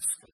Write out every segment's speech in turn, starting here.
different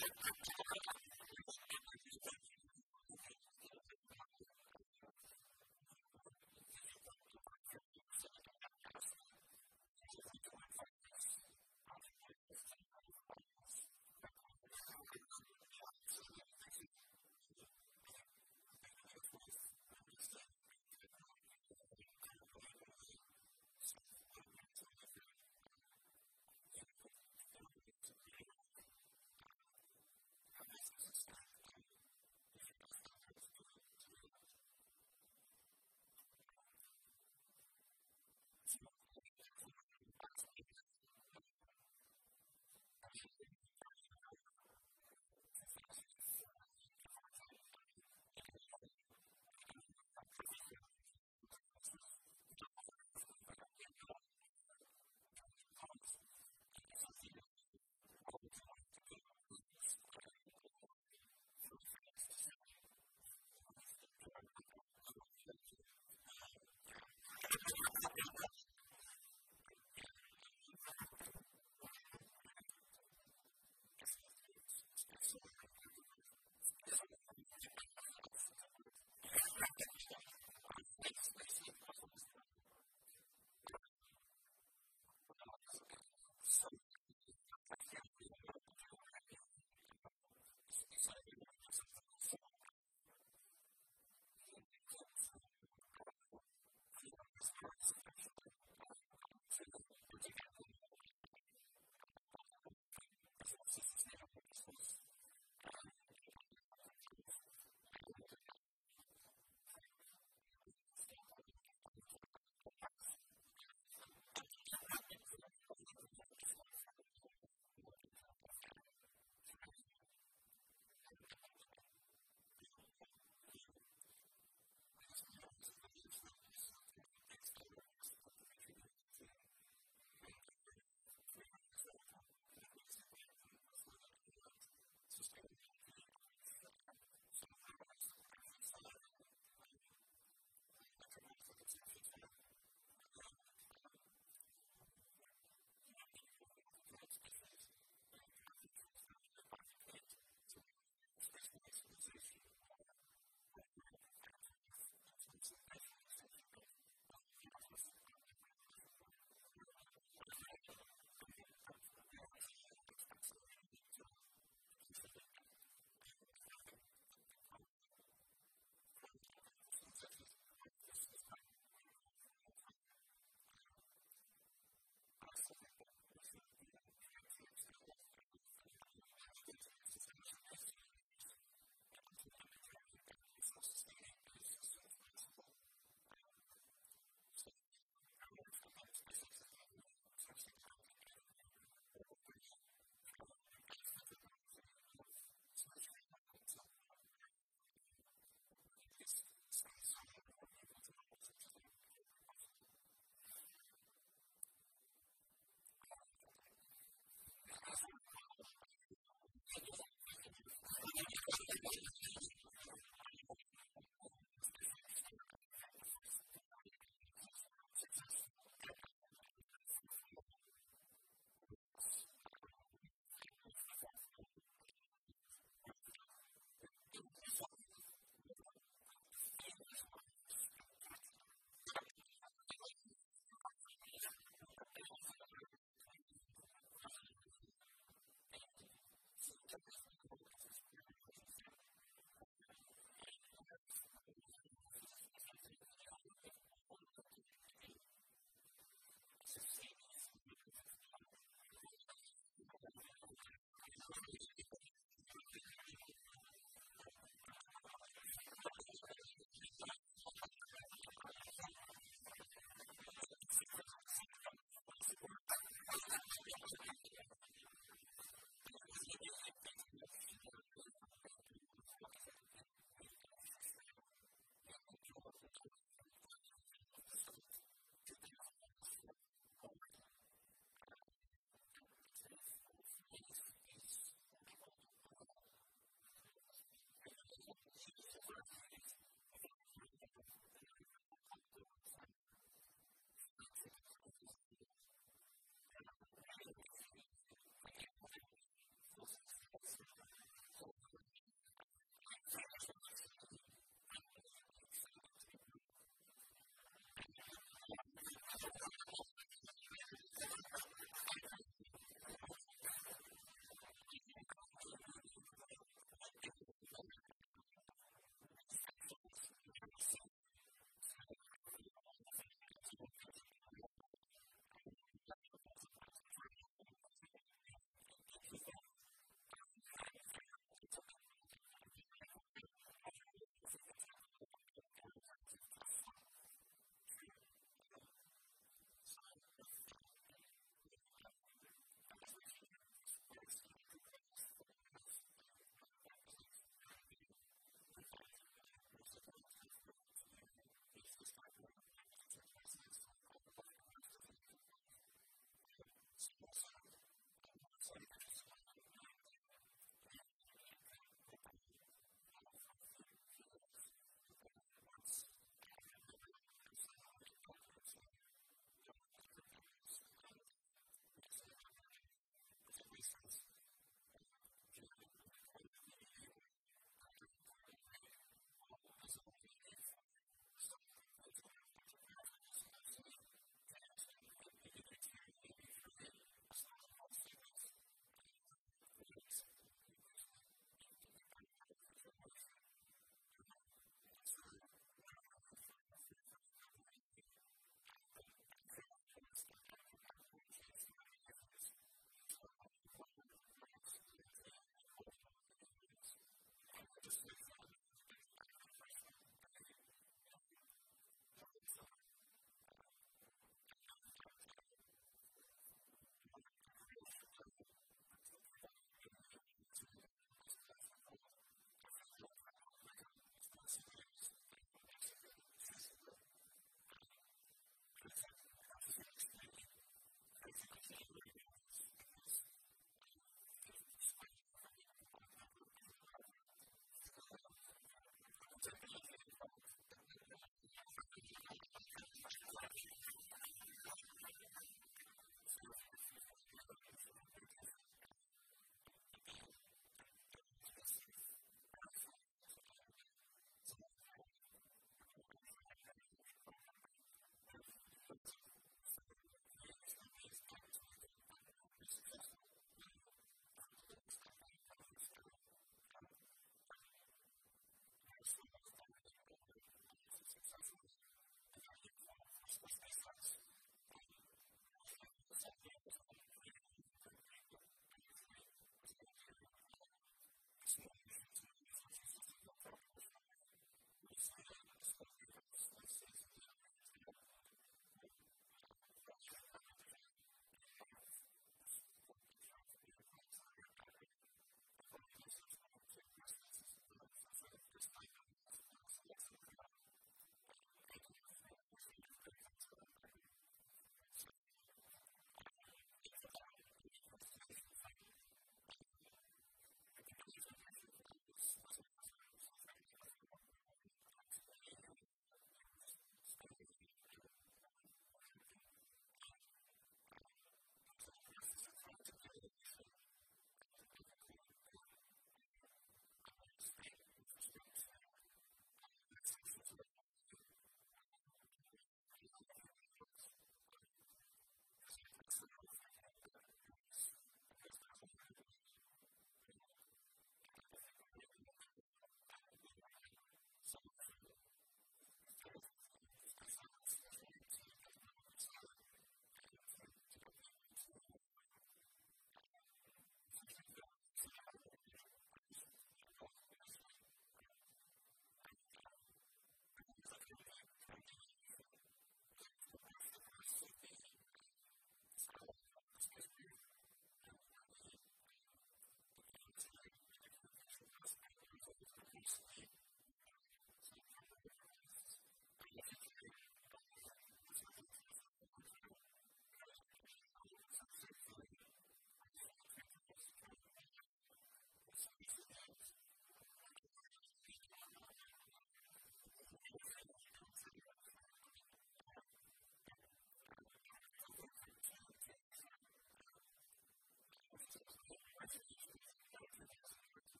ハハハハ!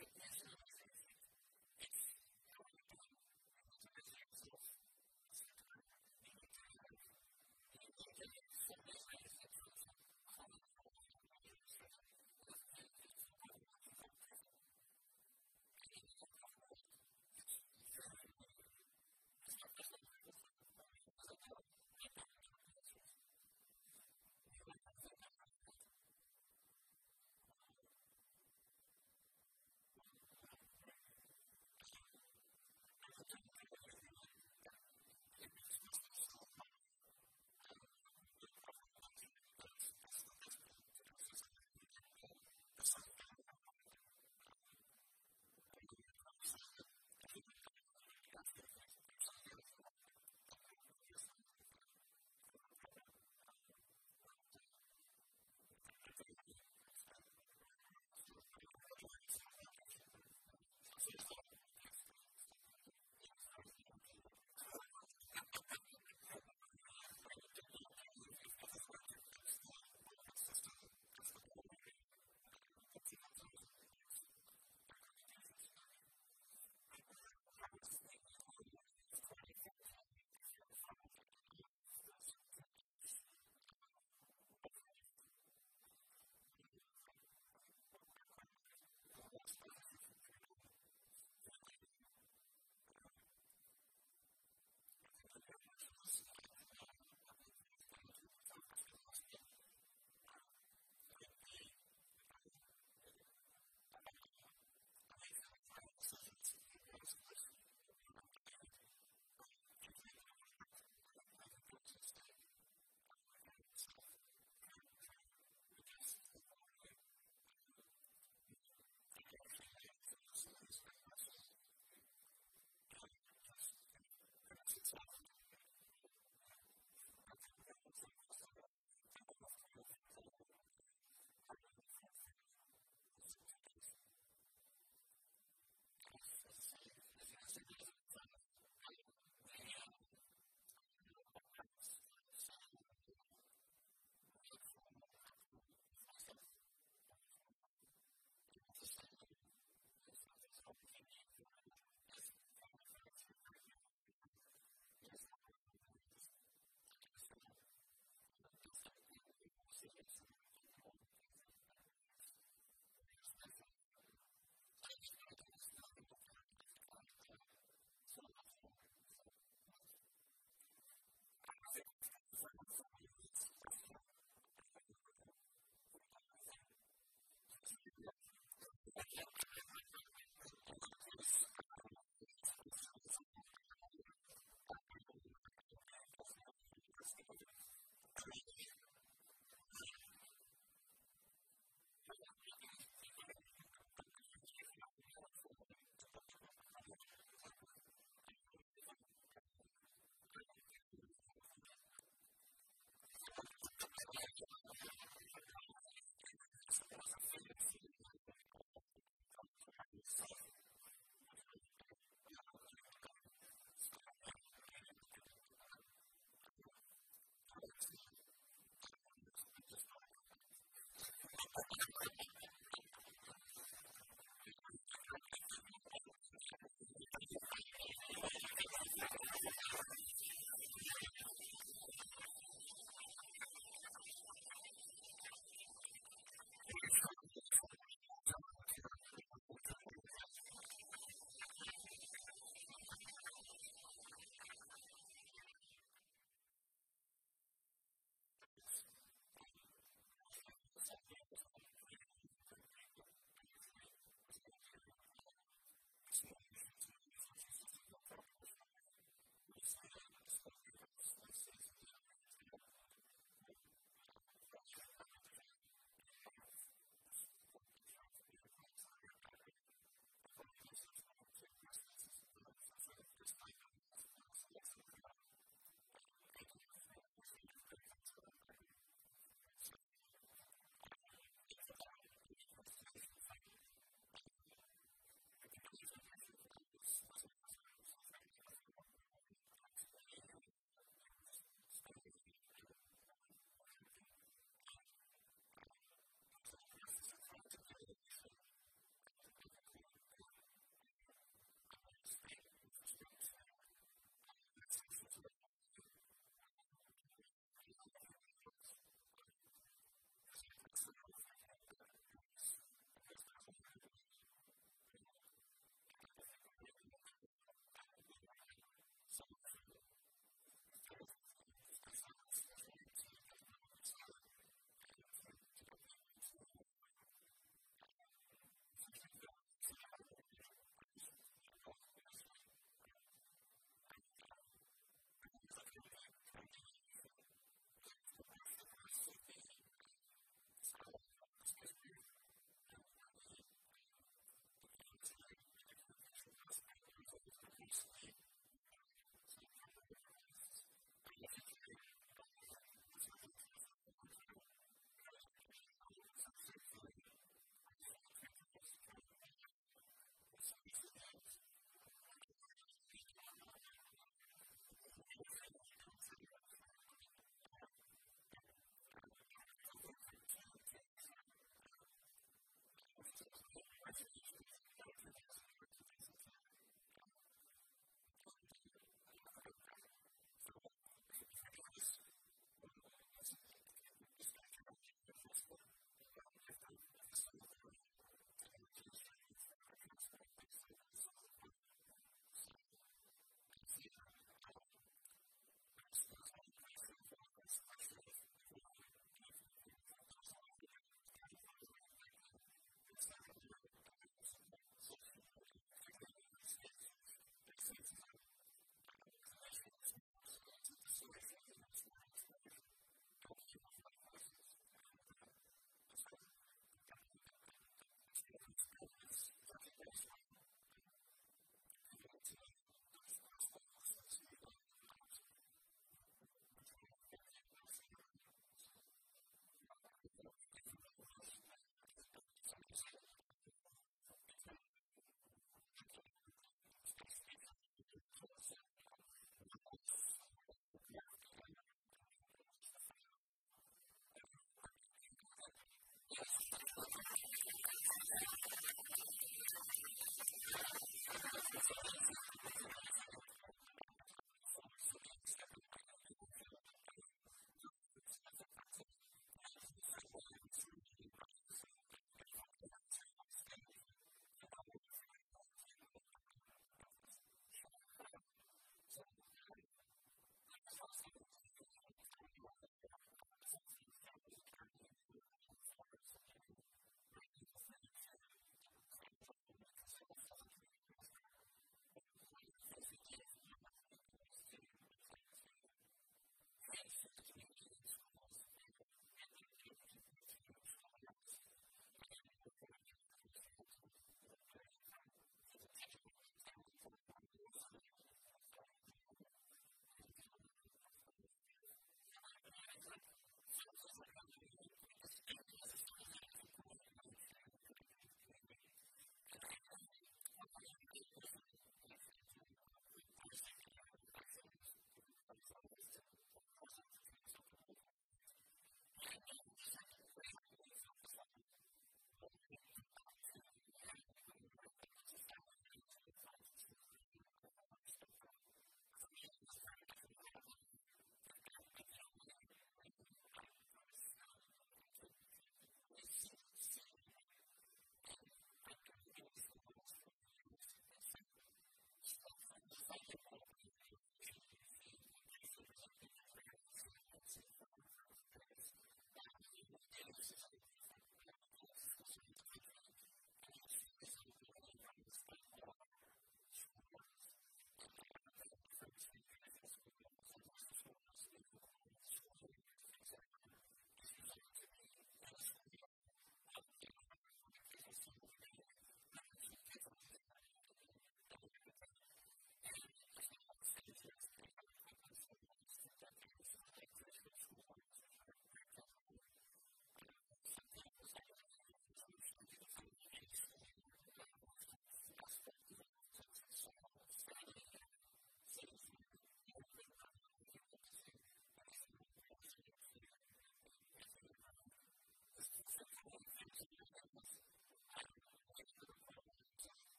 sickness myself.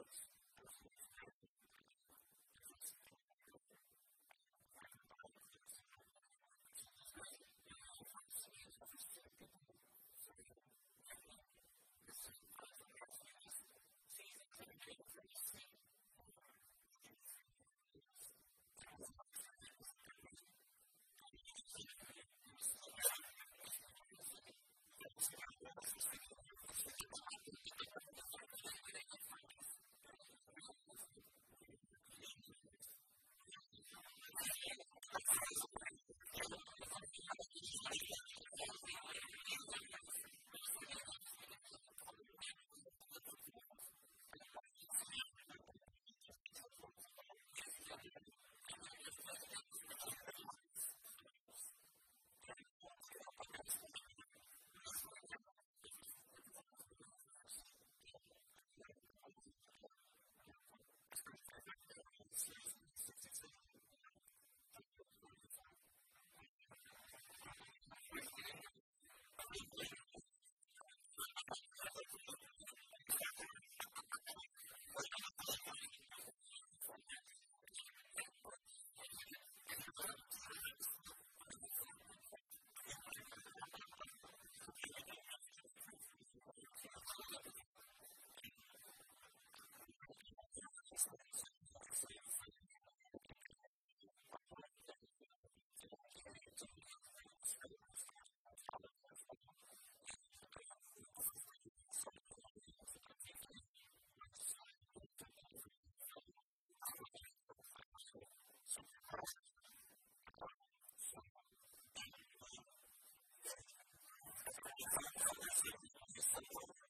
purpose よろしくお願いします。